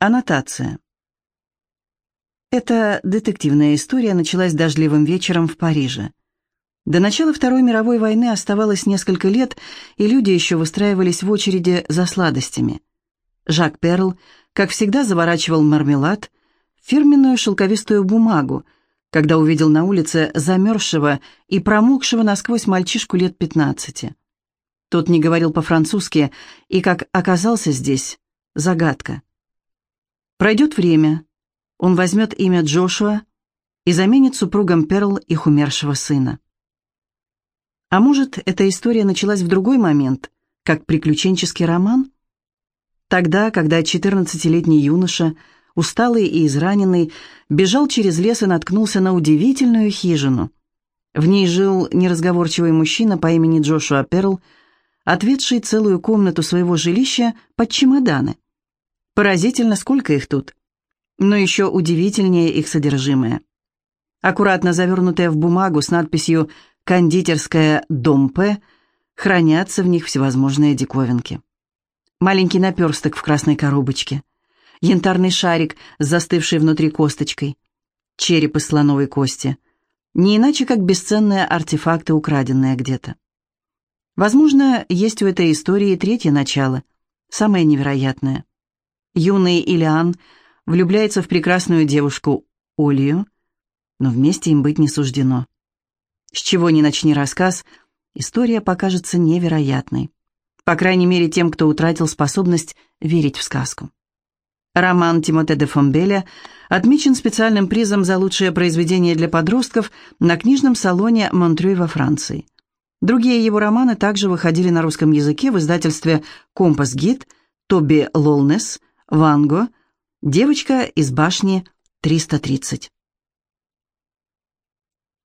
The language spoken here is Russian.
Аннотация. Эта детективная история началась дождливым вечером в Париже. До начала Второй мировой войны оставалось несколько лет, и люди еще выстраивались в очереди за сладостями. Жак Перл, как всегда, заворачивал мармелад в фирменную шелковистую бумагу, когда увидел на улице замерзшего и промокшего насквозь мальчишку лет пятнадцати. Тот не говорил по-французски, и, как оказался здесь, загадка. Пройдет время, он возьмет имя Джошуа и заменит супругом Перл их умершего сына. А может, эта история началась в другой момент, как приключенческий роман? Тогда, когда 14-летний юноша, усталый и израненный, бежал через лес и наткнулся на удивительную хижину. В ней жил неразговорчивый мужчина по имени Джошуа Перл, ответший целую комнату своего жилища под чемоданы – Поразительно, сколько их тут. Но еще удивительнее их содержимое. Аккуратно завернутые в бумагу с надписью «Кондитерская дом П» хранятся в них всевозможные диковинки. Маленький наперсток в красной коробочке, янтарный шарик с застывшей внутри косточкой, череп из слоновой кости, не иначе как бесценные артефакты, украденные где-то. Возможно, есть у этой истории третье начало, самое невероятное. Юный Илиан влюбляется в прекрасную девушку Олию, но вместе им быть не суждено. С чего ни начни рассказ, история покажется невероятной. По крайней мере, тем, кто утратил способность верить в сказку. Роман Тимоте де Фомбеля отмечен специальным призом за лучшее произведение для подростков на книжном салоне Монтрюй во Франции. Другие его романы также выходили на русском языке в издательстве «Компас Гид», «Тоби Лолнес», Ванго, девочка из башни 330.